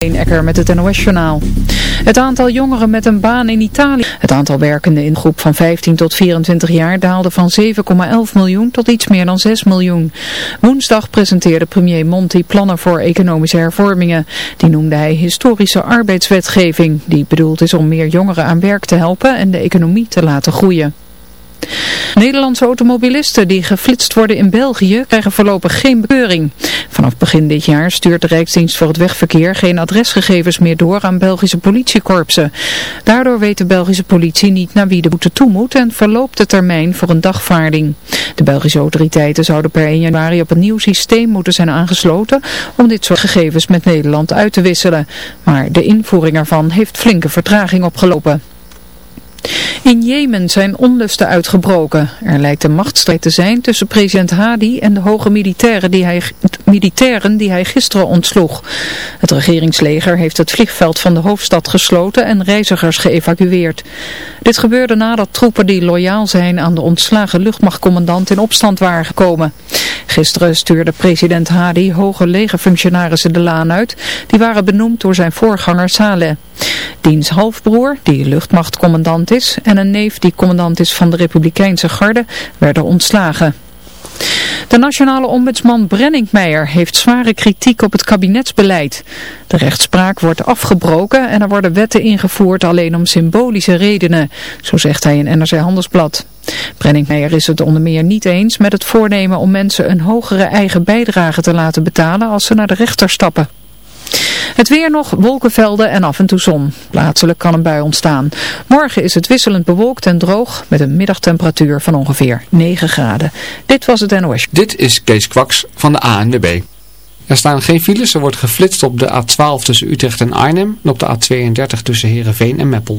Ecker met het NOS-journaal. Het aantal jongeren met een baan in Italië. Het aantal werkenden in groep van 15 tot 24 jaar daalde van 7,11 miljoen tot iets meer dan 6 miljoen. Woensdag presenteerde premier Monti plannen voor economische hervormingen. Die noemde hij historische arbeidswetgeving, die bedoeld is om meer jongeren aan werk te helpen en de economie te laten groeien. Nederlandse automobilisten die geflitst worden in België krijgen voorlopig geen bekeuring. Vanaf begin dit jaar stuurt de Rijksdienst voor het Wegverkeer geen adresgegevens meer door aan Belgische politiekorpsen. Daardoor weet de Belgische politie niet naar wie de boete toe moet en verloopt de termijn voor een dagvaarding. De Belgische autoriteiten zouden per 1 januari op een nieuw systeem moeten zijn aangesloten om dit soort gegevens met Nederland uit te wisselen. Maar de invoering ervan heeft flinke vertraging opgelopen. In Jemen zijn onlusten uitgebroken. Er lijkt een machtsstrijd te zijn tussen president Hadi en de hoge militairen die hij, militairen die hij gisteren ontsloeg. Het regeringsleger heeft het vliegveld van de hoofdstad gesloten en reizigers geëvacueerd. Dit gebeurde nadat troepen die loyaal zijn aan de ontslagen luchtmachtcommandant in opstand waren gekomen. Gisteren stuurde president Hadi hoge legerfunctionarissen de laan uit. Die waren benoemd door zijn voorganger Saleh. Diens halfbroer, die luchtmachtcommandant is, en een neef die commandant is van de Republikeinse Garde, werden ontslagen. De nationale ombudsman Brenningmeijer heeft zware kritiek op het kabinetsbeleid. De rechtspraak wordt afgebroken en er worden wetten ingevoerd alleen om symbolische redenen, zo zegt hij in NRC Handelsblad. Brenningmeijer is het onder meer niet eens met het voornemen om mensen een hogere eigen bijdrage te laten betalen als ze naar de rechter stappen. Het weer nog, wolkenvelden en af en toe zon. Plaatselijk kan een bui ontstaan. Morgen is het wisselend bewolkt en droog met een middagtemperatuur van ongeveer 9 graden. Dit was het NOS. Dit is Kees Kwaks van de ANWB. Er staan geen files, er wordt geflitst op de A12 tussen Utrecht en Arnhem en op de A32 tussen Heerenveen en Meppel.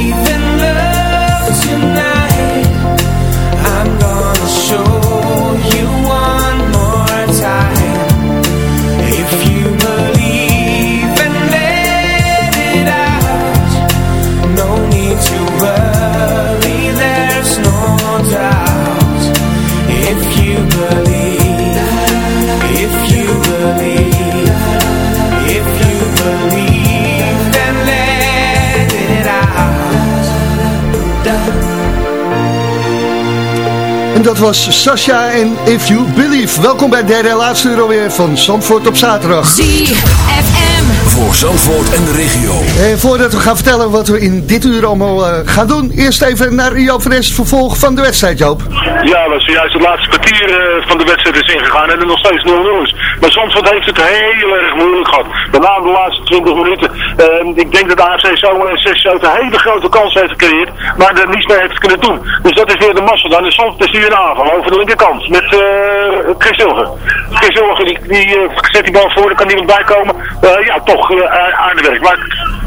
En dat was Sasha en If You Believe. Welkom bij de derde en laatste uur alweer van Zandvoort op zaterdag. ZFM. Voor Zandvoort en de regio. En voordat we gaan vertellen wat we in dit uur allemaal eh, gaan doen, eerst even naar Joop van vervolg van de wedstrijd, Joop. Ja, dat is juist het laatste kwartier eh, van de wedstrijd is ingegaan en er nog steeds 0-0 is. Maar Zandvoort heeft het heel erg moeilijk gehad. Met name de laatste 20 minuten. Eh, ik denk dat de AFC zomaar een 6 een hele grote kans heeft gecreëerd, maar er niets mee heeft kunnen doen. Dus dat is weer de massa dan. En Zandvoort is nu een aanval over de linkerkant met eh Chris Silver. Chris die, die eh, zet die bal voor, er kan niemand bij komen. Eh, ja, toch uh, aardewerk.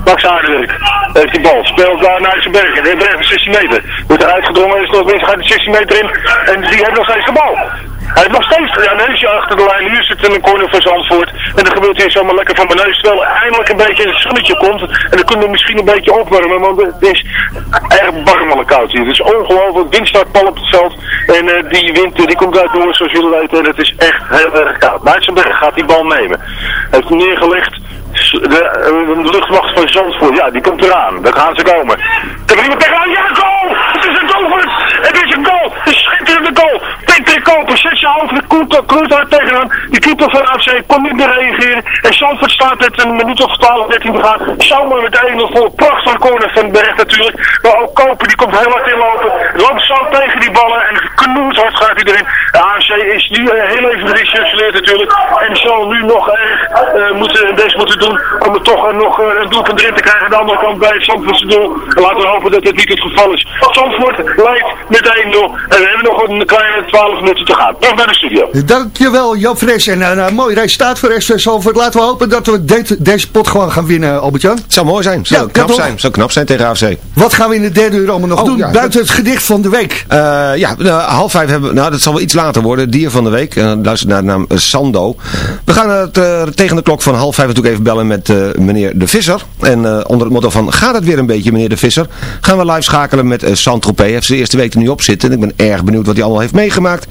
Max, aardewerk heeft die bal. Speelt daar naar zijn berg. En er 16 meter. Wordt eruit gedrongen, is nog mensen gaat de 16 meter in. En die heeft nog steeds de bal. Hij heeft nog steeds een neusje achter de lijn. Hier zit een corner voor Zandvoort. En dan gebeurt hier zomaar lekker van mijn neus. Terwijl er eindelijk een beetje in het zonnetje komt. En dan kunnen we misschien een beetje opwarmen. Want het is erg barmelijk koud hier. Het is ongelooflijk. Wind staat pal op het veld. En eh, die wind die komt uit door zoals jullie weten. En het is echt heel erg koud. Nijtsenberg gaat die bal nemen. Hij heeft neergelegd. De, eh, de luchtmacht van Zandvoort, ja, die komt eraan. Daar gaan ze komen. Er iemand tegenaan. Ja, goal! Het is een doelpunt! Het is een goal! Het is een schitterende goal! Patrick Koper zet zijn de kloot daar keeper van AFC kon niet meer reageren. En Zandvoort staat met een minuut of 12, 13 te gaan. Zomaar met de 1 voor. Prachtige corner van Berg natuurlijk. Maar ook Koper, die komt heel hard inlopen. Loopt zo tegen die ballen. En knoeshard gaat hij erin. De AFC is nu eh, heel even gerecenseerd natuurlijk. En zal nu nog erg eh, moeten, deze moeten doen om er toch eh, nog eh, een doelpunt erin te krijgen. Aan de andere kant bij het doel. En laten we hopen dat dit niet het geval is. Zandvoort leidt met 1-0. En we hebben nog een kleine 12 minuten te gaan. Terug naar de studio. Dankjewel Joop Fres. En een mooi resultaat voor SV Zandvoort. Laten we hopen dat we de- deze pot gewoon gaan winnen, Albert-Jan. Zou mooi zijn. Zou Ja, knap zijn. Zou knap zijn tegen AFC. Wat gaan we in de derde uur allemaal nog Oh, doen? ja, Buiten het gedicht van de week. Eh, ja, nou, half vijf hebben we, nou dat zal wel iets later worden, dier van de week. Uh, luister naar de naam eh, Sando. We gaan het eh, tegen de klok van half vijf natuurlijk even bellen met eh, meneer De Visser. En eh, onder het motto van, gaat het weer een beetje meneer De Visser? Gaan we live schakelen met uh, Saint-Tropez. Heeft zijn eerste week er nu op zitten. En ik ben erg benieuwd wat hij allemaal heeft meegemaakt.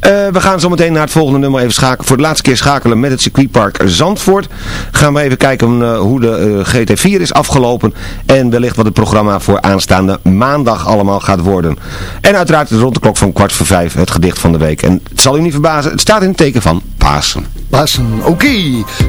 Eh, we gaan zo meteen naar het volgende nummer even schakelen. Voor de laatste keer schakelen met het circuitpark Zandvoort. Gaan we even kijken eh, hoe de eh, GT4 is afgelopen. En wellicht wat het programma voor aanstaande maandag allemaal gaat worden. En uiteraard rond de klok van kwart voor vijf het gedicht van de week. En het zal u niet verbazen, het staat in het teken van Pasen. Pasen, oké.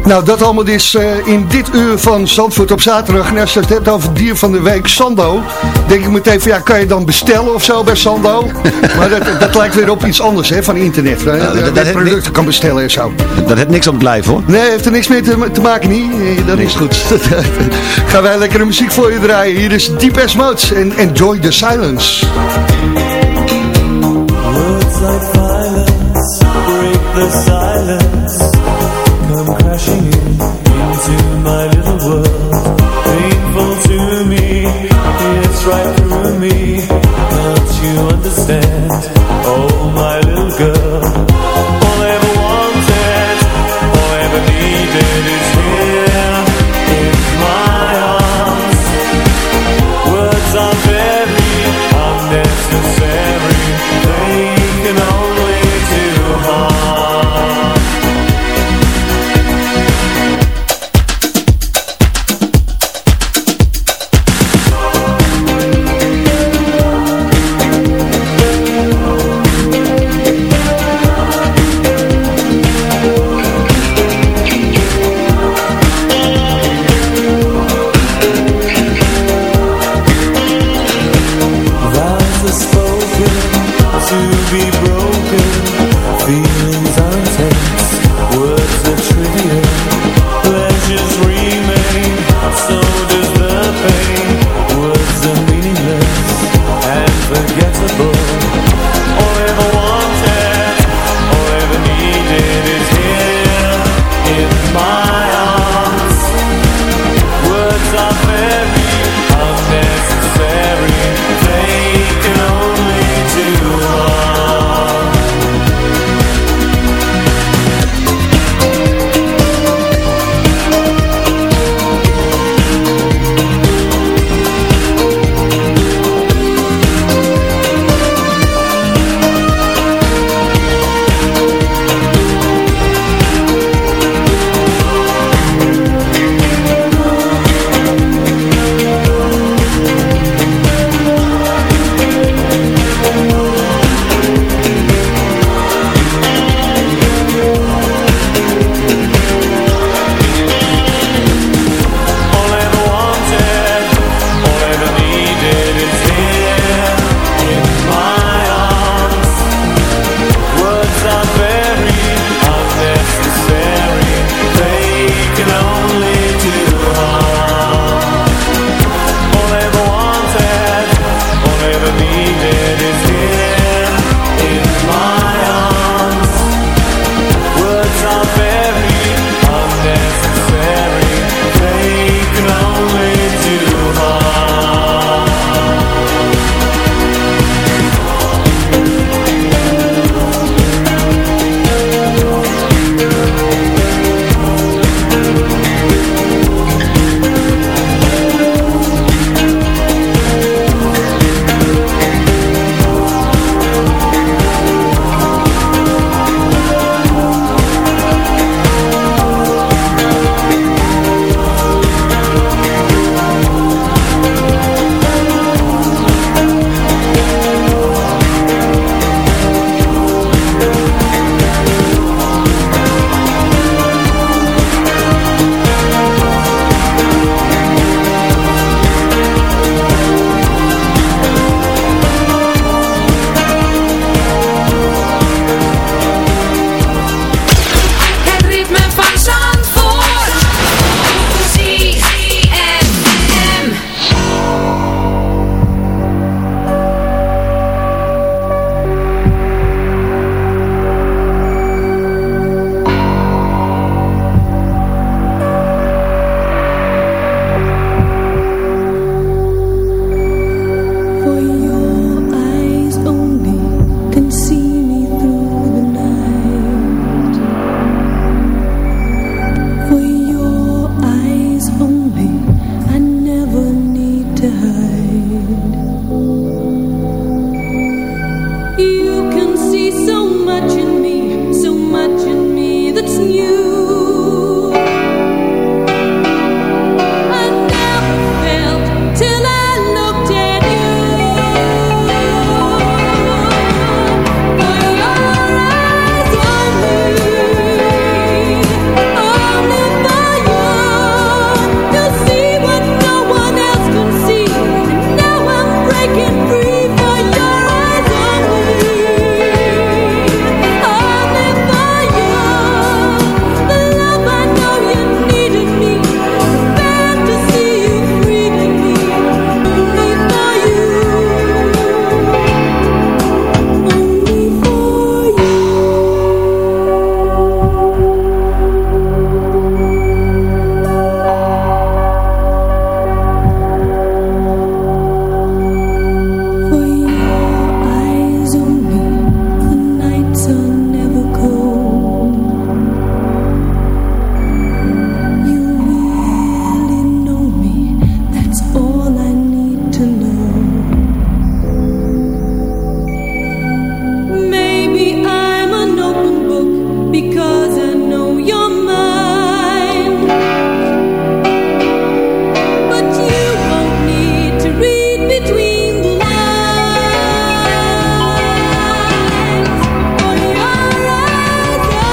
Nou, dat allemaal is eh, in dit uur van Zandvoort op zaterdag. En als je het hebt over dier van de week, Sando. Denk ik meteen van, ja, kan je dan bestellen of zo bij Sando? maar dat, dat lijkt weer op iets anders, hè, van internet. hè, dat- dat dat je producten kan bestellen en zo. Dat heeft niks op het lijf hoor. Nee, heeft er niks mee te, te maken, niet? Nee, dat is goed. Gaan wij lekkere muziek voor je draaien. Hier is Deep As Mode en Enjoy the Silence. Words like violence break the silence. Come crashing in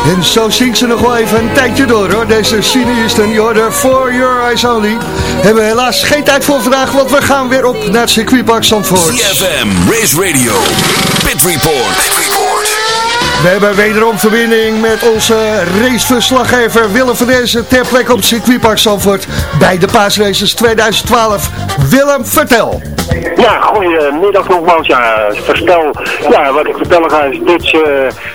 En zo zingt ze nog wel even een tijdje door hoor. Deze Cine Houston, die hoorde For Your Eyes Only. Hebben we helaas geen tijd voor vandaag, want we gaan weer op naar het circuitpark Zandvoort. CFM, Race Radio, Pit Report. We hebben wederom verbinding met onze raceverslaggever Willem van Dezen ter plekke op circuitpark Zandvoort bij de paasraces 2012. Willem, vertel. Ja, goedemiddag nogmaals. Ja, verstel, ja, wat ik vertellen ga is Dutch eh,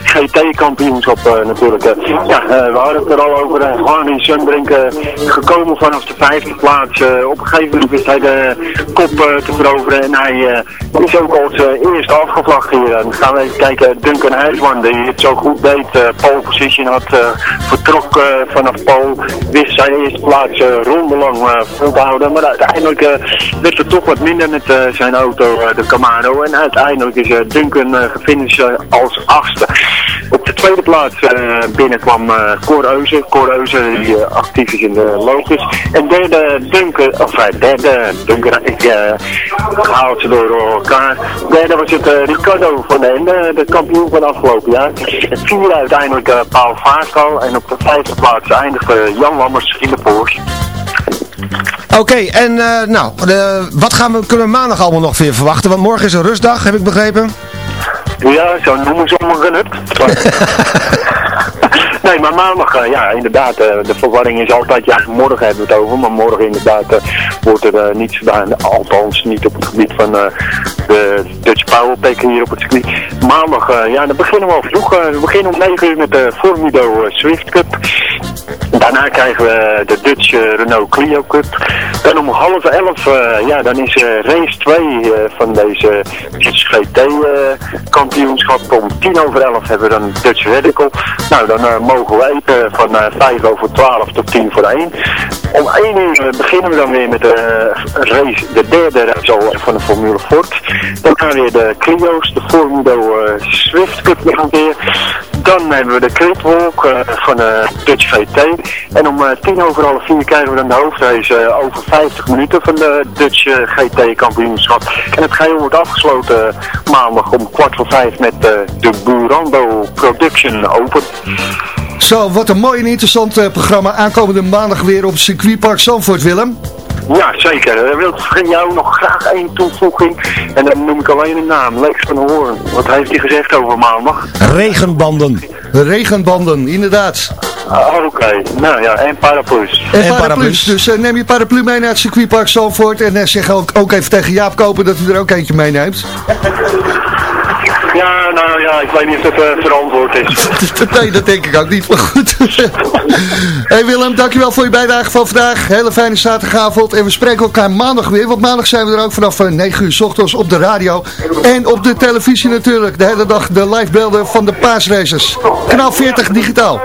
GT-kampioenschap eh, natuurlijk. eh. eh, we hadden het er al over. Uh, Harney Sundbrink gekomen vanaf de vijfde plaats. Op een gegeven moment wist hij de kop te veroveren en hij is ook als eerste afgevlacht hier. Dan gaan we even kijken, Duncan Huisman, die het zo goed deed, pole position had, vertrok vanaf pole, wist zijn eerste plaats rondelang vol te houden. Maar uiteindelijk werd het toch wat minder met zijn auto, de Camaro. En uiteindelijk is Duncan gefinished als achtste. Op de tweede plaats eh, binnenkwam eh Cor Euze. Cor Euze die eh, actief is in de Lotus. En derde Duncan, of eh, derde Duncan, ik eh, haal ze door elkaar. Derde was het eh, Ricardo van den de kampioen van afgelopen jaar. Het vierde uiteindelijk eh, Paul Vaartkal. En op de vijfde plaats eindigde Jan Lammers in de Porsche. Oké, en eh, nou, wat gaan we, kunnen we maandag allemaal nog weer verwachten? Want morgen is een rustdag, heb ik begrepen. Ja, zo noemen sommigen het. nee, maar maandag, eh, ja, inderdaad, eh, de verwarring is altijd, ja, morgen hebben we het over, maar morgen inderdaad eh, wordt er niets gedaan, althans niet op het gebied van de Dutch Powerpack hier op het circuit. Maandag, ja, dan beginnen we al vroeg, we beginnen om 9 uur met de Formido Swift Cup. Daarna krijgen we de Dutch Renault Clio Cup. Dan om half elf, ja, dan is race 2 eh, van deze Dutch GT kampioenschap. Om tien over elf hebben we dan Dutch Radical. Nou, dan eh, mogen we van eh 5 over 12 tot 10 voor 1. Om 1 uur eh, beginnen we dan weer met de eh, race, de derde race al van de Formule Ford. Dan gaan weer de Clio's, de Formulo eh, Swift Cup nog. Dan hebben we de Critwalk eh, van de Dutch VT. En om eh, tien over half vier krijgen we dan de hoofdrace eh, over 50 minuten van de Dutch eh, GT kampioenschap. En het geheel wordt afgesloten eh, maandag om kwart voor vijf met eh, de Burando Production Open. Zo, wat een mooi en interessant eh, programma. Aankomende maandag weer op circuitpark Zandvoort, Willem. Ja, zeker. Ik wil van jou nog graag één toevoeging. En dan noem ik alleen een naam. Lex van Hoorn. Wat heeft hij gezegd over maandag? Regenbanden. Regenbanden, inderdaad. Ah, Oké, nou ja, en paraplu's. En, paraplu's. Dus eh, neem je paraplu mee naar het circuitpark Zandvoort. En eh, zeg ook, ook even tegen Jaap Kopen dat hij er ook eentje meeneemt. Ja, nou ja, ik weet niet of dat eh, verantwoord is. nee, dat denk ik ook niet. Maar goed. hey Willem, dankjewel voor je bijdrage van vandaag. Hele fijne zaterdagavond. En we spreken elkaar maandag weer. Want maandag zijn we er ook vanaf eh, 9 uur s ochtends op de radio. En op de televisie natuurlijk. De hele dag de live beelden van de paasraces. Kanaal 40 digitaal.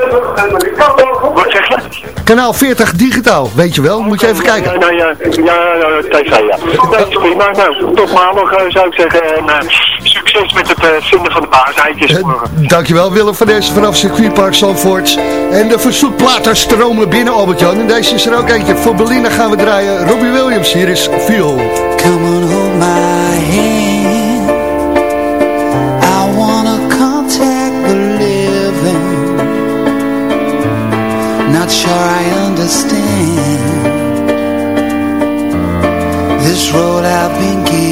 Wat zeg je? Kanaal 40 digitaal. Weet je wel, moet je even kijken. Ja, ja, ja, ja, tv, ja. Dat is prima. Nou, tot maandag eh, zou ik zeggen. En eh, succes met het eh, vinden van de paaseitjes. Dankjewel Willem van deze vanaf circuitpark Zandvoort. En de verzoekplaten stromen binnen Albert-Jan. En deze is er ook eentje. Voor Belinda gaan we draaien. Robbie Williams, hier is Feel. Come on, hold my hand. I wanna contact the living. Not sure I understand this road I've been given.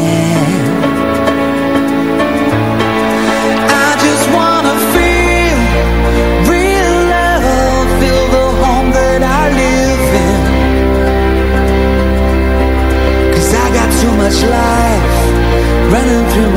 Life running through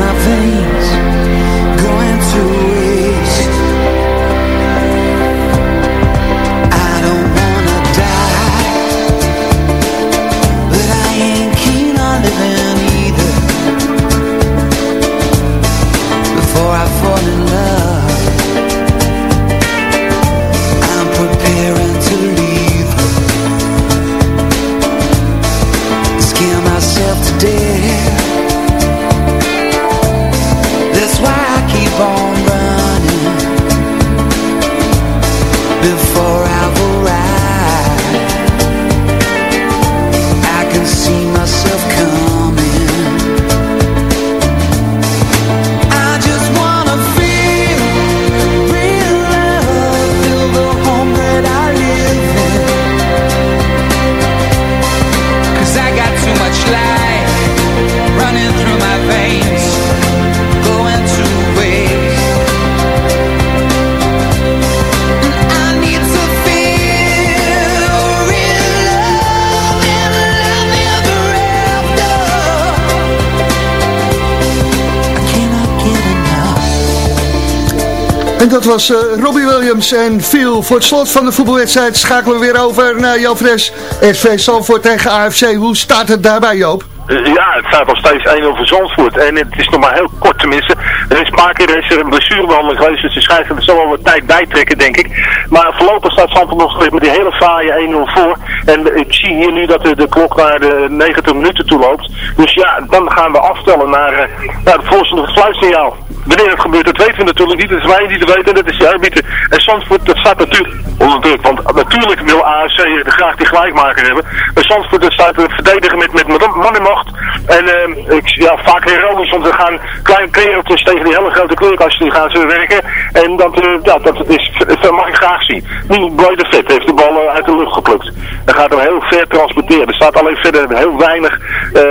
En dat was eh, Robbie Williams en Phil. Voor het slot van de voetbalwedstrijd schakelen we weer over naar Joop Fres. SV Zandvoort tegen AFC. Hoe staat het daarbij Joop? Eh, Ja, het staat nog steeds 1-0 voor Zandvoort. En het is nog maar heel kort tenminste. Er is een paar keer is er een blessurebehandeling geweest. Dus de scheidsrechter zal wel wat tijd bijtrekken, denk ik. Maar voorlopig staat Zandvoort nog steeds met die hele fraaie 1-0 voor. En ik zie hier nu dat de, de klok naar de 90 minuten toe loopt. Dus ja, dan gaan we aftellen naar, eh, naar het volgende fluitsignaal. Wanneer het gebeurt, dat weten we natuurlijk niet. Het is wij die het weten, dat is de arbiter. En Zandvoort, dat staat natuurlijk onder druk. Want natuurlijk wil AFC graag die gelijkmaker hebben. Maar Zandvoort, dat staat te verdedigen met, met man en macht. En eh, ik, ja, vaak heroïs, want we gaan klein kereltjes tegen die hele grote kleurkast, die gaan ze werken. En dat, eh, ja, dat, is, dat mag ik graag zien. Nu, Boy de Vet heeft de bal uit de lucht geplukt. Dan gaat hem heel ver transporteren. Er staat alleen verder heel weinig uh,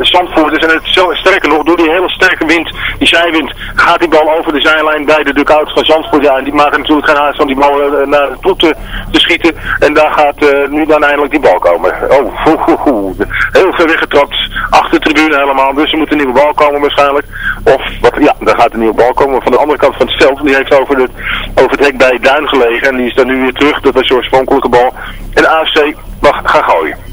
zandvoerders. En het, sterker nog, door die hele sterke wind, die zijwind, gaat die bal over de zijlijn bij de dugout van Zandvoort. Ja, en die maken natuurlijk geen haast om die bal eh, naar het toe te, te schieten. En daar gaat eh, nu dan eindelijk die bal komen. Oh, ho, heel ver weggetrapt. Achter de tribune helemaal. Dus er moet een nieuwe bal komen waarschijnlijk. Of, wat, ja, daar gaat een nieuwe bal komen. Van de andere kant van het veld. Die heeft over, de, over het hek bij Duin gelegen. En die is dan nu weer terug. Dat was de oorspronkelijke bal. En AFC mag gaan gooien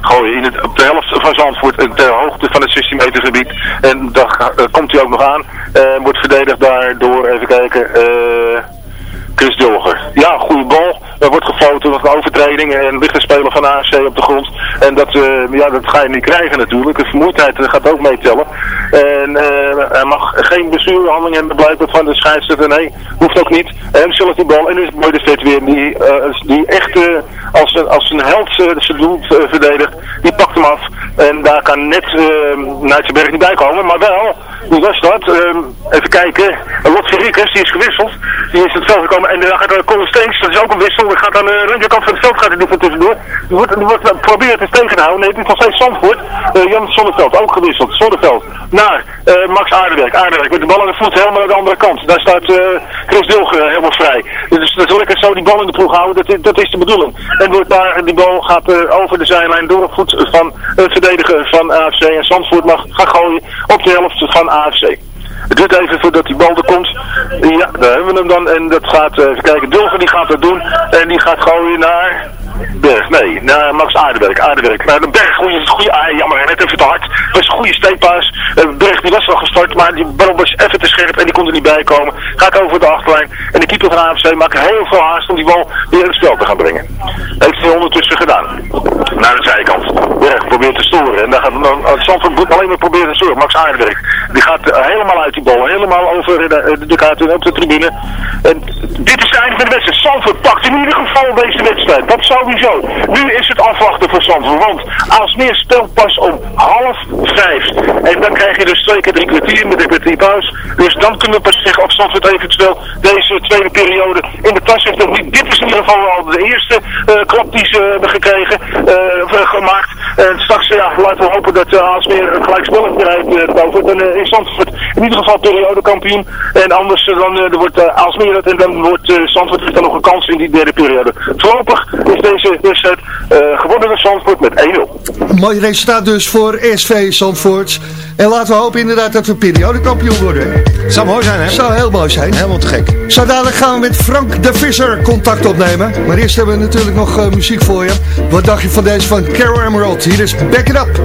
gooien in het, op de helft van Zandvoort, eh, ter hoogte van het 16 meter gebied. En ga- eh, komt hij ook nog aan. Eh, wordt verdedigd daar door, even kijken, eh Chris Dulger. Ja, goede bal. Er wordt gefloten met een overtreding en ligt een speler van AFC op de grond. En dat, eh, ja, dat ga je niet krijgen natuurlijk. De vermoeidheid eh, gaat ook meetellen. En eh, hij mag geen bestuurhandeling hebben, blijkt het van de scheidsrechter. Nee, hoeft ook niet. En zelf die bal. En nu is Boy de Vet weer, die, eh, die echt eh, als, als een held eh, zijn doel eh, verdedigt. Die pakt hem af. En daar kan net uh, niet bij komen. Maar wel, hoe was dat? Ehm, even kijken. Lot Verriekers, die is gewisseld. Die is het veld gekomen. En dan gaat uh, Colin Steens, dat is ook een wissel. Die gaat aan de linkerkant van het veld gaat hij die van tussendoor. Die wordt, die wordt het tegen te houden. Nee, het is nog steeds Zandvoort. Uh, Jan Zonneveld, ook gewisseld. Zonneveld naar uh, Max Aardewerk. Aardewerk met de bal aan de voet helemaal aan de andere kant. Daar staat uh, Chris Dilger helemaal vrij. Dus dat is lekker zo die bal in de ploeg houden. Dat, dat is de bedoeling. En wordt daar, die bal gaat over de zijlijn door het voet van het verdediger van AFC. En Zandvoort mag gaan gooien op de helft van AFC. Het duurt even voordat die bal er komt. Ja, daar hebben we hem dan. En dat gaat, eh, even kijken, Dulger die gaat dat doen. En die gaat gooien naar... Berg, nee, Max Aardewerk. Aardewerk. Naar de Berg, goeie, goeie, ah, jammer, net even te hard. Was een goede steekpaas. Eh, Berg die was wel gestart, maar die bal was even te scherp en die kon er niet bij komen. Gaat over de achterlijn. En de keeper van AFC maakt heel veel haast om die bal weer in het spel te gaan brengen. Heeft hij ondertussen gedaan. Naar de zijkant. Berg probeert te storen. En daar gaat dan, alleen maar proberen te storen. Max Aardewerk. Die gaat eh, helemaal uit die bal. Helemaal over de, de, kaart en op de tribune. En dit is het einde van de wedstrijd. Zandvoort pakt in ieder geval deze wedstrijd. Dat Nu is het afwachten voor Zandvoort. Want Aalsmeer speelt pas om half vijf. En dan krijg je dus twee keer drie kwartier met een kwartier pauze. Dus dan kunnen we pas zeggen of Zandvoort eventueel deze tweede periode in de tas heeft. Nog niet. Dit is in ieder geval al de eerste eh, klap die ze hebben gekregen, eh, of, eh, gemaakt. En straks ja, laten we hopen dat uh, Aalsmeer een gelijkspel bereikt uh. Dan uh, is Zandvoort in ieder geval periodekampioen. En anders uh, dan uh, wordt uh, Aalsmeer het en dan wordt uh, Zandvoort dan nog een kans in die derde periode. Voorlopig is deze wedstrijd uh, gewonnen door Zandvoort met 1-0. Mooi resultaat dus voor SV Zandvoort. En laten we hopen inderdaad dat we periodekampioen worden. Zou mooi zijn, hè? Zou heel mooi zijn. Helemaal te gek. Zo dadelijk gaan we met Frank de Visser contact opnemen. Maar eerst hebben we natuurlijk nog uh, muziek voor je. Wat dacht je van deze van Carol Emerald? Hier is Back It Up.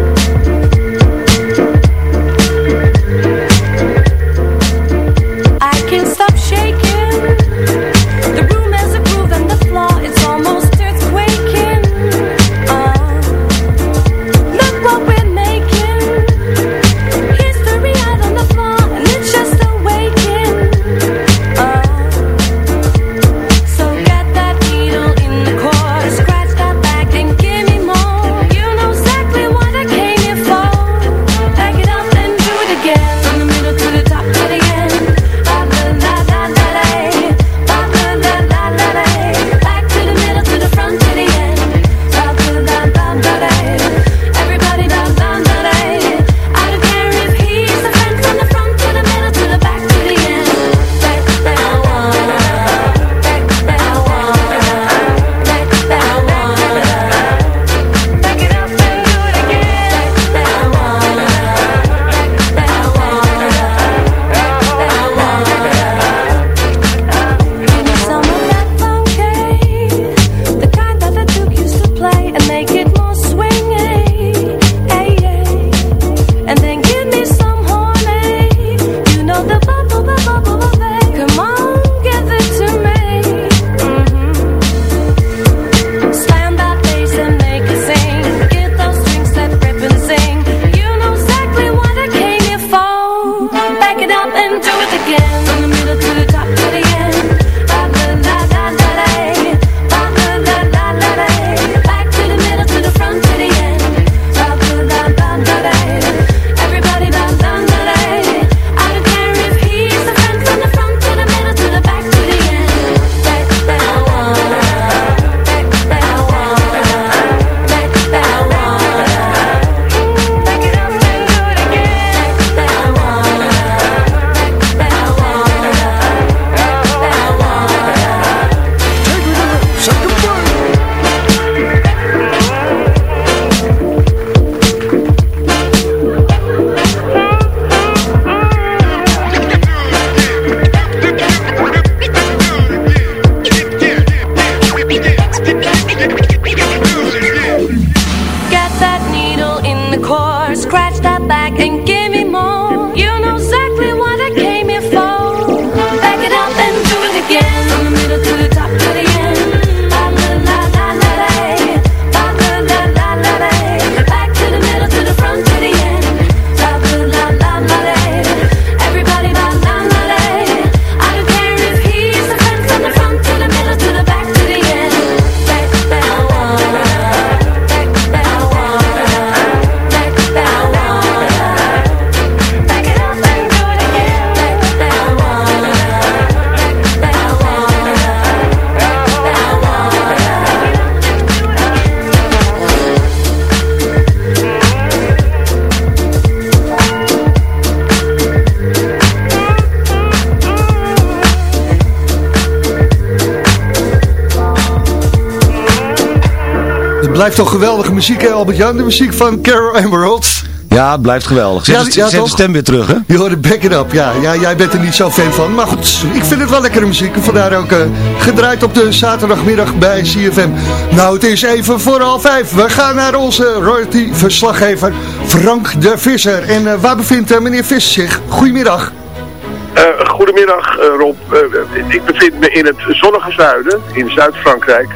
Blijft toch geweldige muziek, hè Albert-Jan? De muziek van Carol Emerald. Ja, het blijft geweldig. Zet, Ja, de- ja, zet de toch? stem weer terug, hè? Je hoorde Back It Up, ja. ja. Jij bent er niet zo fan van. Maar goed, ik vind het wel lekkere muziek. Vandaar ook eh, gedraaid op de zaterdagmiddag bij CFM. Nou, het is even voor half vijf. We gaan naar onze royalty-verslaggever Frank de Visser. En eh, waar bevindt eh, meneer Visser zich? Goedemiddag. Eh, goedemiddag eh, Rob. Eh, ik bevind me in het zonnige zuiden, in Zuid-Frankrijk.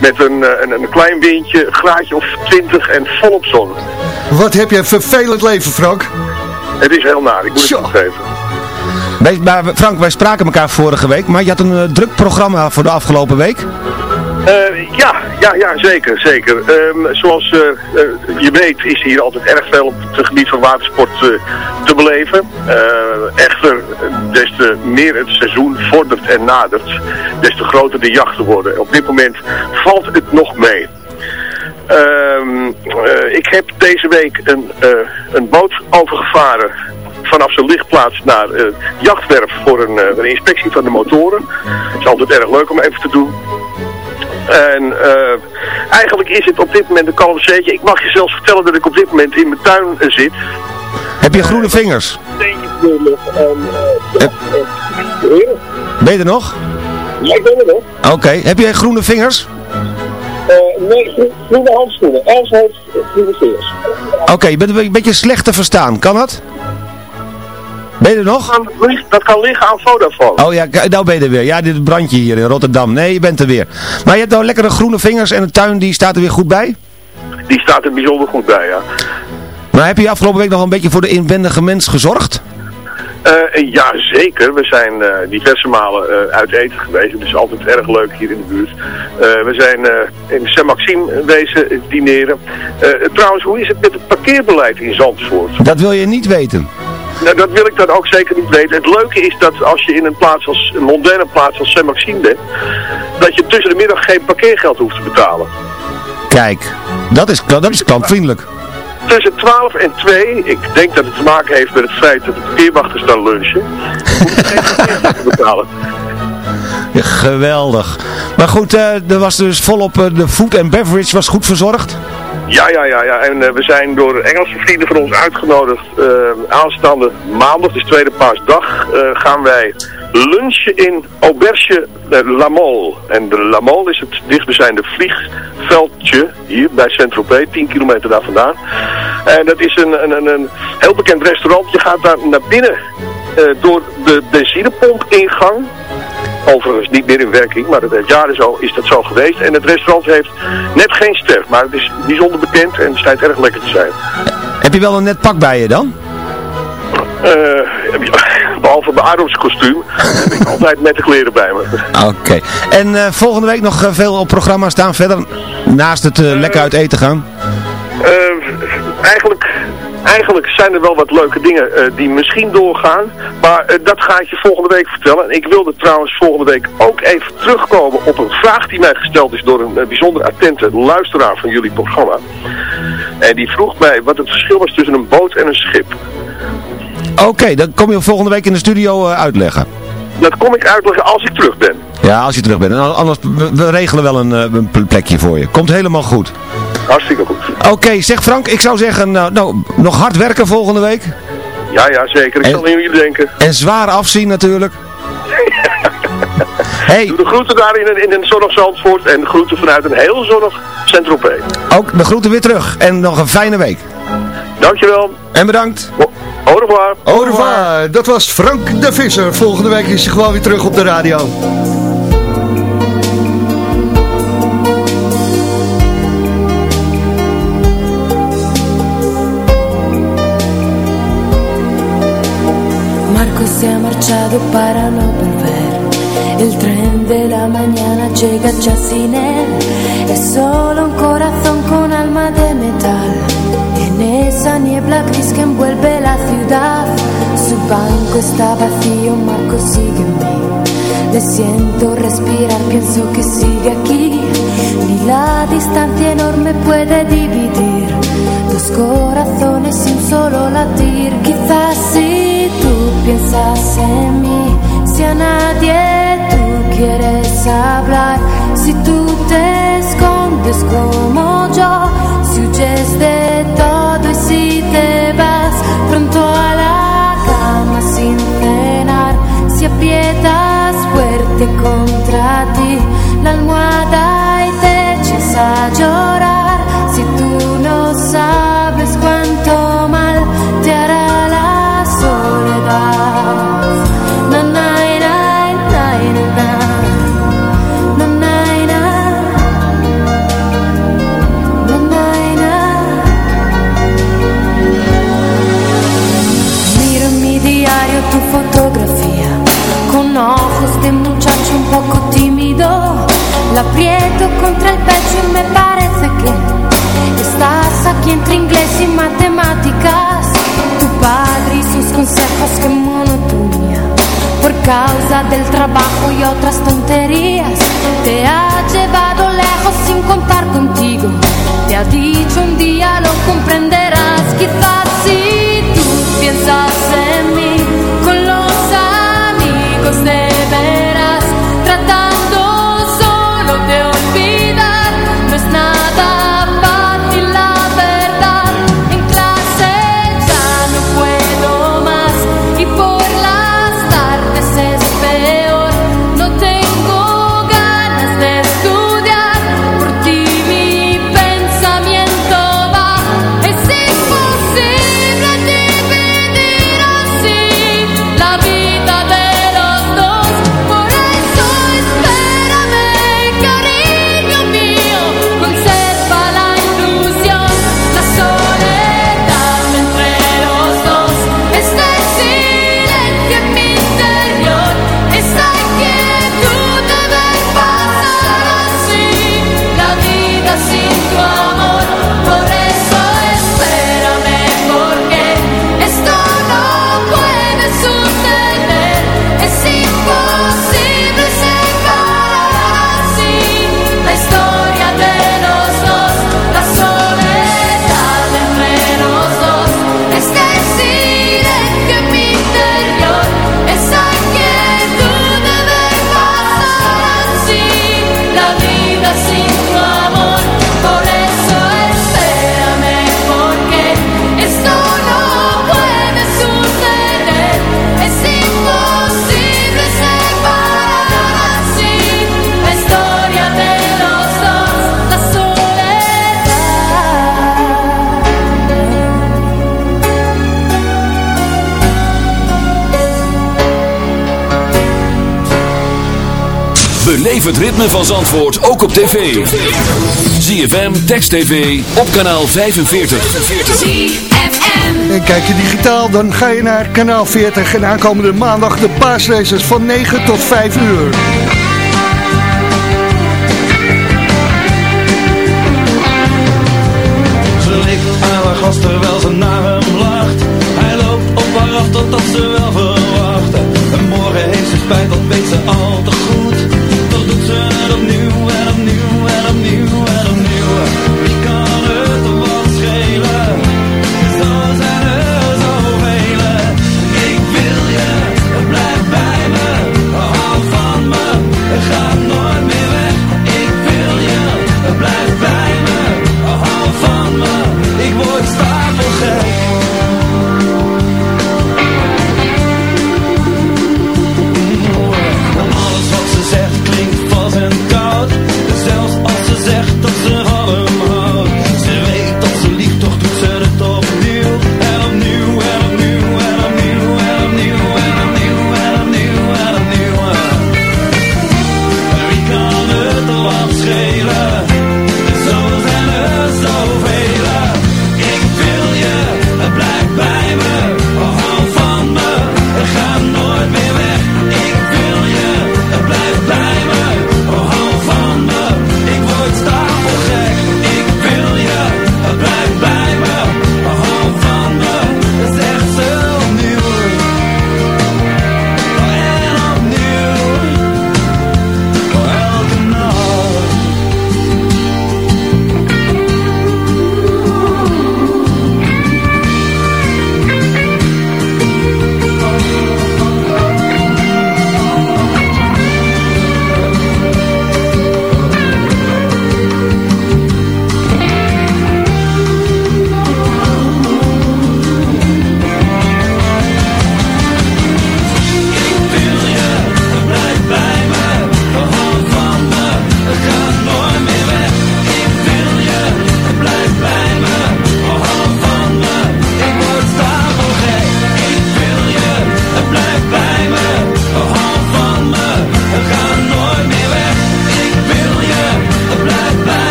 Met een, een, een klein windje, graadje of 20 en volop zon. Wat heb je een vervelend leven, Frank? Het is heel naar, ik moet het toegeven. Wij, maar Frank, wij spraken elkaar vorige week, maar je had een druk programma voor de afgelopen week. Eh, ja, ja, ja, zeker, zeker. Ehm, zoals eh, eh, je weet is hier altijd erg veel op het gebied van watersport te beleven. Echter, des te meer het seizoen vordert en nadert, des te groter de jachten worden. Op dit moment valt het nog mee. Ehm, eh, ik heb deze week een, een boot overgevaren vanaf zijn lichtplaats naar jachtwerf voor een, een inspectie van de motoren. Het is altijd erg leuk om even te doen. En eh, eigenlijk is het op dit moment een kalmzeetje. Ik mag je zelfs vertellen dat ik op dit moment in mijn tuin eh, zit. Heb je groene vingers? eh, Ben je er nog? Ja, ik ben er nog. Oké, heb jij groene vingers? Eh, nee, gro- groene handschoenen. Els heeft groene vingers. Oké, je bent een beetje slecht te verstaan. Kan dat? Ben je er nog? Dat kan liggen aan Vodafone. Oh ja, nou ben je er weer. Ja, dit brandje hier in Rotterdam. Nee, je bent er weer. Maar je hebt nou lekkere groene vingers en de tuin die staat er weer goed bij? Die staat er bijzonder goed bij, ja. Maar heb je afgelopen week nog een beetje voor de inwendige mens gezorgd? Eh, ja, zeker. We zijn eh, diverse malen eh, uit eten geweest. Het is altijd erg leuk hier in de buurt. We zijn in Saint-Maxime wezen dineren. Trouwens, hoe is het met het parkeerbeleid in Zandvoort? Dat wil je niet weten. Nou, dat wil ik dan ook zeker niet weten. Het leuke is dat als je in een plaats als een mondaine plaats als Saint-Maxime bent, dat je tussen de middag geen parkeergeld hoeft te betalen. Kijk, dat is, dat is klantvriendelijk. Tussen 12 en 2, ik denk dat het te maken heeft met het feit dat de parkeerwachters dan lunchen, hoef je geen parkeergeld te betalen. Ja, geweldig. Maar goed, eh, er was dus volop eh, de food and beverage was goed verzorgd. Ja, ja, ja, ja. En eh, we zijn door Engelse vrienden van ons uitgenodigd. eh, aanstaande maandag, dus tweede paasdag, eh, gaan wij lunchen in Auberge La Mole. En de La Mole is het dichtbijzijnde vliegveldje hier bij Saint-Tropez, 10 kilometer daar vandaan. En dat is een, een, een, heel bekend restaurant. Je gaat daar naar binnen door de benzinepomp ingang. Overigens niet meer in werking, maar het jaren zo is dat zo geweest. En het restaurant heeft net geen ster, maar het is bijzonder bekend en het schijnt erg lekker te zijn. Heb je wel een net pak bij je dan? Eh, behalve mijn Armskostuum heb ik altijd nette kleren bij me. Oké. En eh, volgende week nog eh, veel op programma staan verder? Naast het lekker uit eten gaan? Eigenlijk, eigenlijk zijn er wel wat leuke dingen eh, die misschien doorgaan. Maar eh, dat ga ik je volgende week vertellen. En ik wilde trouwens volgende week ook even terugkomen op een vraag die mij gesteld is door een eh, bijzonder attente luisteraar van jullie programma. En die vroeg mij wat het verschil was tussen een boot en een schip. Oké, dan kom je volgende week in de studio uitleggen. Dat kom ik uitleggen als ik terug ben. Ja, als je terug bent. En anders, we, regelen wel een, een plekje voor je. Komt helemaal goed. Hartstikke goed. Oké, okay, zeg Frank, ik zou zeggen, nou, nou, nog hard werken volgende week. Ja, ja, zeker. Ik en, zal in jullie denken. En zwaar afzien natuurlijk. Hey. Doe de groeten daar in, een, in zonnig en de groeten vanuit een heel zonnig Centropé. Ook de groeten weer terug en nog een fijne week. Dankjewel. En bedankt. Au revoir. Au revoir. Dat was Frank de Visser. Volgende week is hij gewoon weer terug op de radio. que se ha marchado para no volver. El tren de la mañana llega ya sin él. Es solo un corazón con alma de metal. En esa niebla gris que envuelve la ciudad. Su banco está vacío, Marco sigue en mí. Le siento respirar, pienso que sigue aquí. Ni la distancia enorme puede dividir corazones y un solo latir. Quizás si tú piensas en mí, si a nadie tú quieres hablar, si tú te escondes como yo, si huyes de todo y si te vas pronto a la cama sin cenar, si aprietas fuerte contra ti la almohada y te echas a llorar si tú no sabes beleef het ritme van Zandvoort ook op tv. ZFM, Text TV, op kanaal 45. En kijk je digitaal, dan ga je naar kanaal 40. En aankomende maandag de paasraces van 9 tot 5 uur.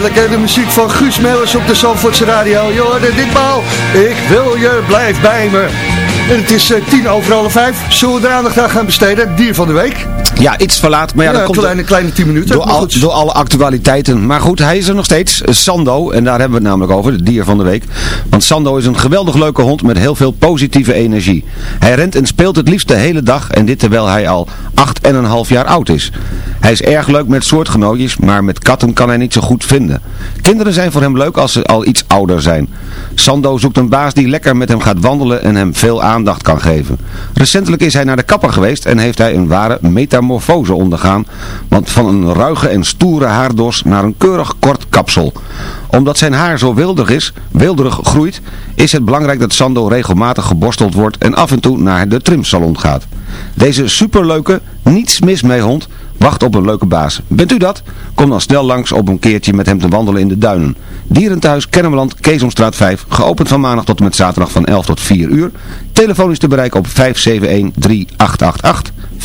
Heerlijk hè, de muziek van Guus Meeuwers op de Zandvoortse radio. Je ditmaal, ik wil je, blijf bij me. En het is eh, tien over half vijf. Zullen we er aandacht aan gaan besteden? Dier van de week. Ja, iets verlaat. Maar ja, Ja, dat komt kleine, kleine tien minuten. door, al, door alle actualiteiten. Maar goed, hij is er nog steeds. Sando. En daar hebben we het namelijk over. Het dier van de week. Want Sando is een geweldig leuke hond met heel veel positieve energie. Hij rent en speelt het liefst de hele dag. En dit terwijl hij al acht en een half jaar oud is. Hij is erg leuk met soortgenootjes. Maar met katten kan hij niet zo goed vinden. Kinderen zijn voor hem leuk als ze al iets ouder zijn. Sando zoekt een baas die lekker met hem gaat wandelen en hem veel aandacht kan geven. Recentelijk is hij naar de kapper geweest en heeft hij een ware metamorfose ondergaan. Want van een ruige en stoere haardos naar een keurig kort kapsel. Omdat zijn haar zo wilderig is, wilderig groeit, is het belangrijk dat Sando regelmatig geborsteld wordt en af en toe naar de trimsalon gaat. Deze superleuke, niets mis mee hond Wacht op een leuke baas. Bent u dat? Kom dan snel langs op een keertje met hem te wandelen in de duinen. Dierenthuis Kennemerland, Keesomstraat 5. Geopend van maandag tot en met zaterdag van 11 tot 4 uur. Telefoon is te bereiken op 571-3888. 571-3888.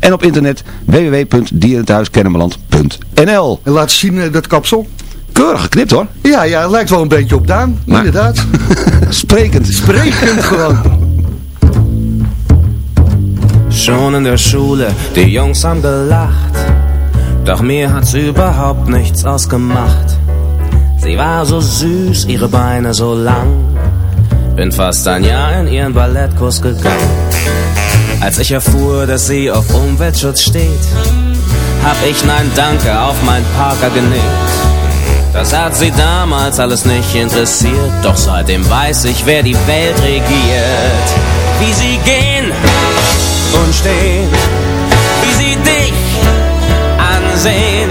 En op internet www.dierenthuiskennemerland.nl En laat zien eh, dat kapsel. Keurig geknipt hoor. Ja, ja, lijkt wel een beetje op Daan. Maar- Inderdaad. Sprekend. Sprekend gewoon. Schon in der Schule, die Jungs haben gelacht. Doch mir hat's überhaupt nichts ausgemacht. Sie war so süß, ihre Beine so lang. Bin fast ein Jahr in ihren Ballettkurs gegangen. Als ich erfuhr, dass sie auf Umweltschutz steht, hab ich Nein Danke auf mein Parker genickt. Das hat sie damals alles nicht interessiert, doch seitdem weiß ich, wer die Welt regiert. Wie sie gehen und stehen, wie sie dich ansehen.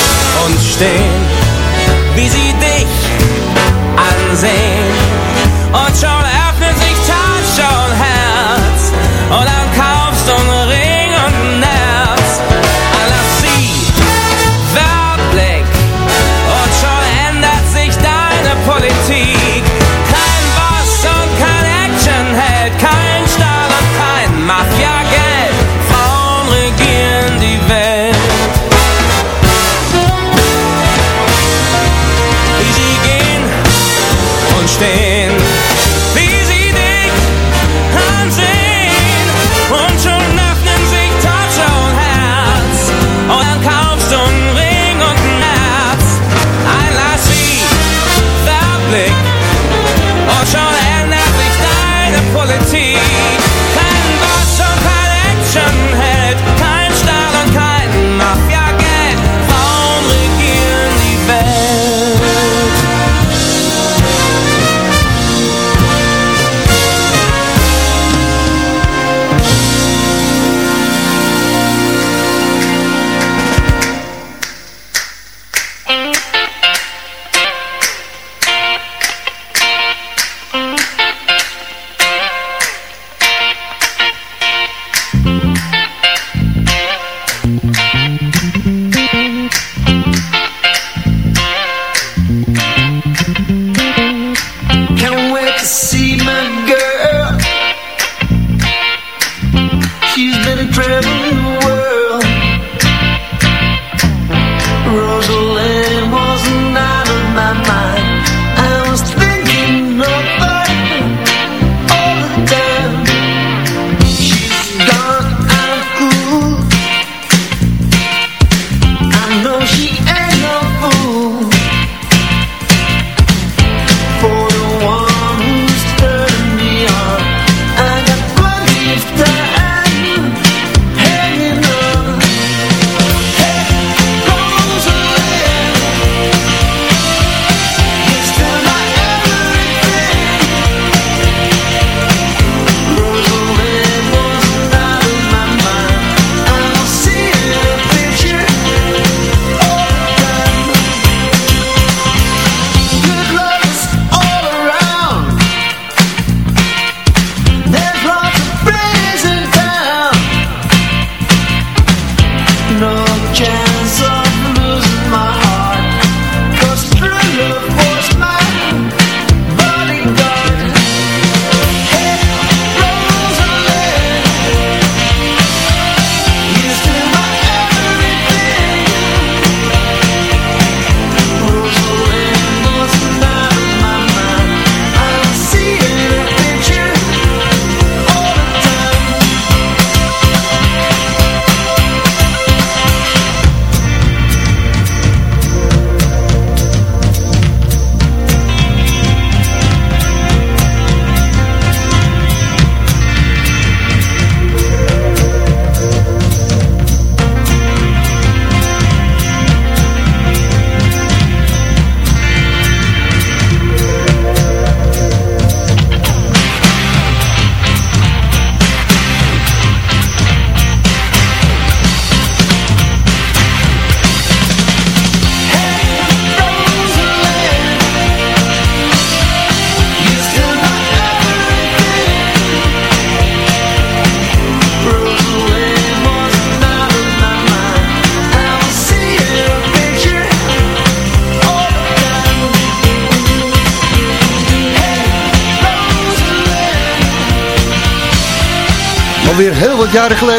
und stehen, wie sie dich ansehen. Und schon öffnet sich Tasche und Herz. Und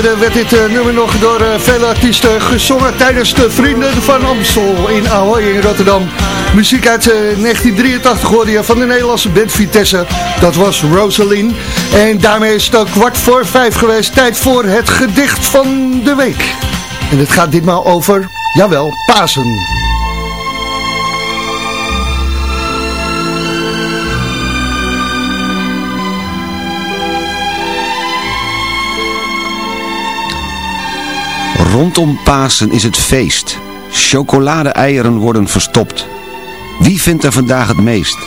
werd dit uh, nummer nog door uh, vele artiesten gezongen tijdens de Vrienden van Amstel in Ahoy in Rotterdam. Muziek uit uh, 1983 hoorde je van de Nederlandse band Vitesse. Dat was Rosaline. En daarmee is het ook kwart voor vijf geweest. Tijd voor het gedicht van de week. En het gaat ditmaal over, jawel, Pasen. Rondom Pasen is het feest. Chocolade-eieren worden verstopt. Wie vindt er vandaag het meest?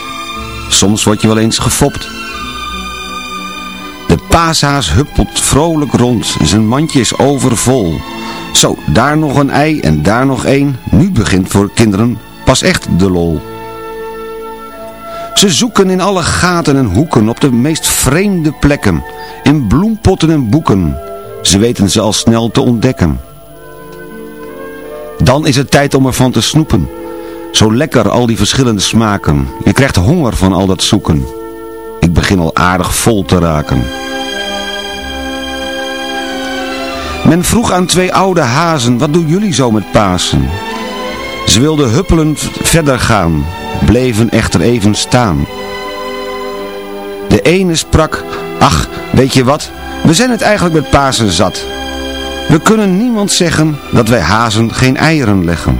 Soms word je wel eens gefopt. De paashaas huppelt vrolijk rond. Zijn mandje is overvol. Zo, daar nog een ei en daar nog één. Nu begint voor kinderen pas echt de lol. Ze zoeken in alle gaten en hoeken op de meest vreemde plekken. In bloempotten en boeken. Ze weten ze al snel te ontdekken. Dan is het tijd om ervan te snoepen. Zo lekker al die verschillende smaken. Je krijgt honger van al dat zoeken. Ik begin al aardig vol te raken. Men vroeg aan twee oude hazen, wat doen jullie zo met Pasen? Ze wilden huppelend verder gaan, bleven echter even staan. De ene sprak, ach, weet je wat, we zijn het eigenlijk met Pasen zat. We kunnen niemand zeggen dat wij hazen geen eieren leggen.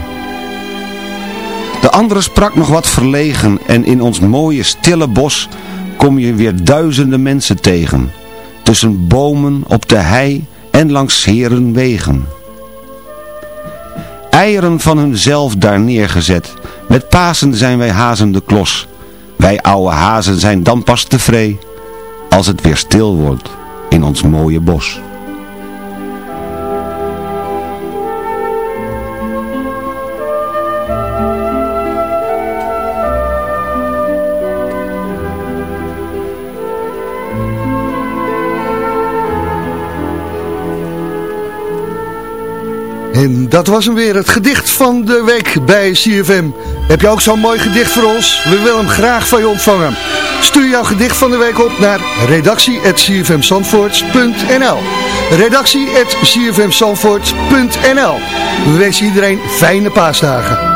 De andere sprak nog wat verlegen en in ons mooie stille bos kom je weer duizenden mensen tegen. Tussen bomen, op de hei en langs heren wegen. Eieren van hunzelf daar neergezet. Met Pasen zijn wij hazen de klos. Wij oude hazen zijn dan pas tevreden als het weer stil wordt in ons mooie bos. En dat was hem weer, het gedicht van de week bij CFM. Heb je ook zo'n mooi gedicht voor ons? We willen hem graag van je ontvangen. Stuur jouw gedicht van de week op naar redactie.cfmzandvoorts.nl redactie.cfmzandvoorts.nl We wensen iedereen fijne paasdagen.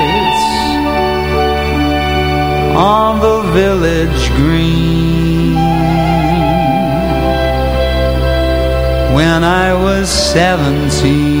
on the village green when I was seventeen.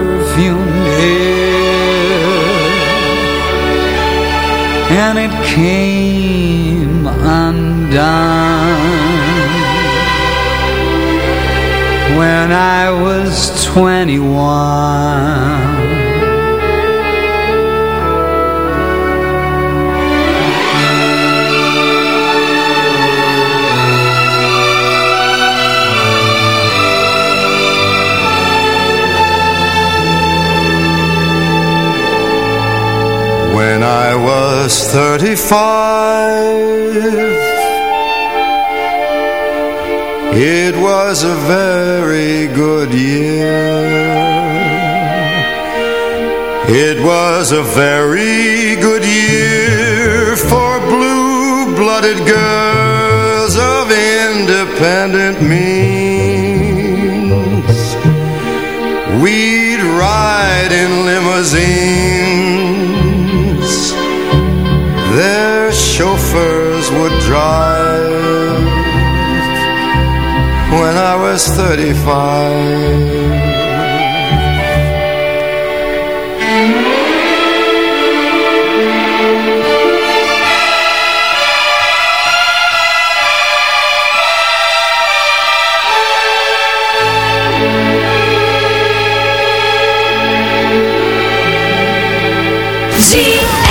and it came undone when I was twenty-one. When I was thirty-five It was a very good year It was a very good year for blue-blooded girls of independent means. We'd ride in limousines. Their chauffeurs would drive when I was 35. ZFM.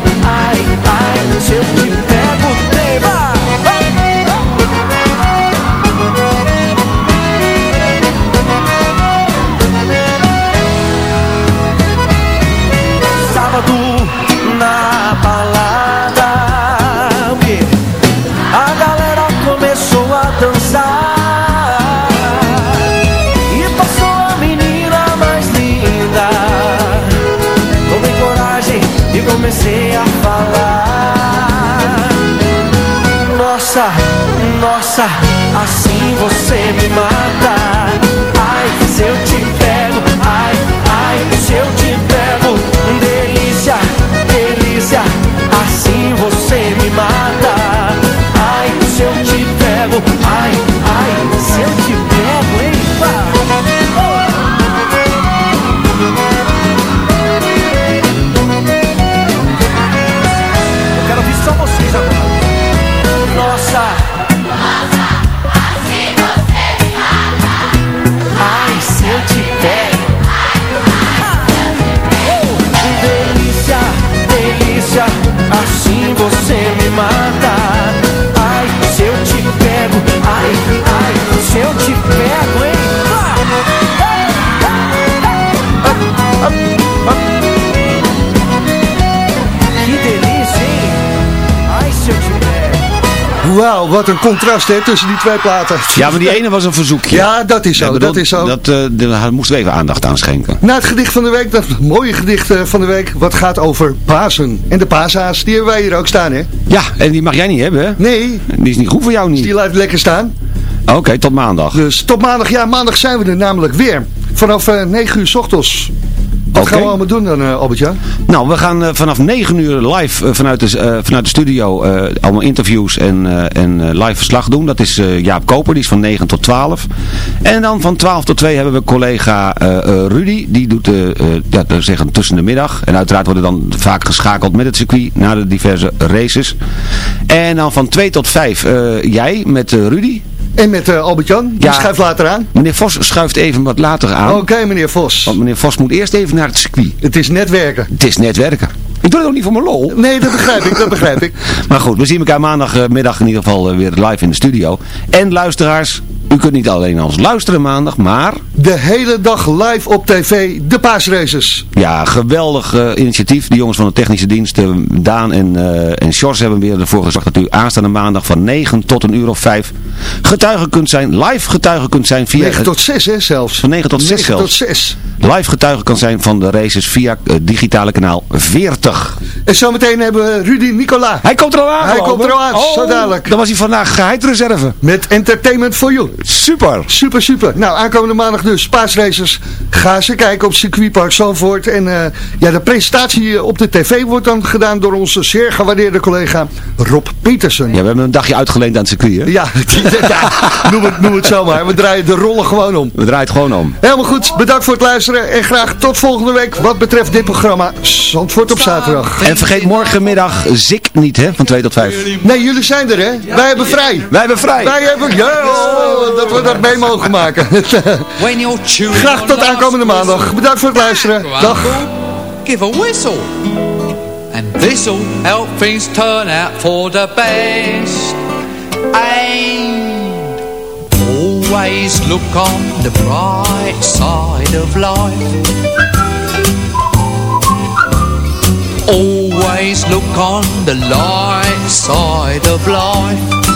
pego, ai, ai, Nossa, nossa, assim você me mata Wauw, wat een contrast hè, tussen die twee platen. Ja, maar die ene was een verzoekje. Ja, dat is zo, bedoel, dat is zo. Dat, eh, daar moesten we even aandacht aan schenken. Na het gedicht van de week, dat mooie gedicht eh, van de week, wat gaat over Pasen. En de paashaas, die hebben wij hier ook staan hè. Ja, en die mag jij niet hebben, hè? Nee. Die is niet goed voor jou niet. Die laat lekker staan. Oké, tot maandag. Dus tot maandag, ja maandag zijn we er namelijk weer. Vanaf eh 9 uur s ochtends. Wat gaan we allemaal doen dan eh Albert-Jan? Nou, we gaan eh, vanaf 9 uur live eh, vanuit, de, vanuit de studio allemaal interviews en, en live verslag doen. Dat is Jaap Koper, die is van 9 tot 12. En dan van 12 tot 2 hebben we collega Rudy, die doet ja, zeggen tussen de middag. En uiteraard worden dan vaak geschakeld met het circuit naar de diverse races. En dan van 2 tot 5 eh, jij met Rudy. En met eh, Albert-Jan, die Ja. schuift later aan. Meneer Vos schuift even wat later aan. Oké meneer Vos. Want meneer Vos moet eerst even naar het circuit. Het is netwerken. Het is netwerken. Ik doe het ook niet voor mijn lol. Nee, dat begrijp ik, dat begrijp ik. Maar goed, we zien elkaar maandagmiddag in ieder geval eh, weer live in de studio. En luisteraars, u kunt niet alleen ons luisteren maandag, maar... De hele dag live op tv, de paasraces. Ja, geweldig eh, initiatief. De jongens van de technische dienst, eh, Daan en, eh en Sjors hebben weer ervoor gezorgd dat u aanstaande maandag van 9 tot een uur of 5 getuige kunt zijn, live getuige kunt zijn via... 9 tot 6 hè zelfs. Van 9 tot 6 9 tot zelfs. 6. Live getuige kan zijn van de races via digitale kanaal 40. En zometeen hebben we Rudy Nicola. Hij komt er al aan. Hij komt er al aan. Oh, zo dadelijk. Dan was hij vandaag geheid reserve. Met Entertainment for You. Super. Super, super. Nou, aankomende maandag dus, paasraces. Ga ze kijken op circuitpark Zandvoort. En eh, ja, de presentatie op de tv wordt dan gedaan door onze zeer gewaardeerde collega Rob Petersen. Ja, we hebben een dagje uitgeleend aan het circuit, hè? Ja, ja noem, het, noem het zo maar. We draaien de rollen gewoon om. We draaien het gewoon om. Helemaal goed, bedankt voor het luisteren en graag tot volgende week wat betreft dit programma Zandvoort op zaterdag. En vergeet morgenmiddag Zik niet, hè? Van 2 tot 5. Nee, jullie zijn er hè? Wij hebben vrij. Wij hebben vrij. Wij hebben, ja, dat we dat mee mogen maken. graag tot aankomende maandag. Bedankt voor het luisteren. Dag. Give a whistle. And this'll help things turn out for the best. And always look on the bright side of life. Always look on the light side of life.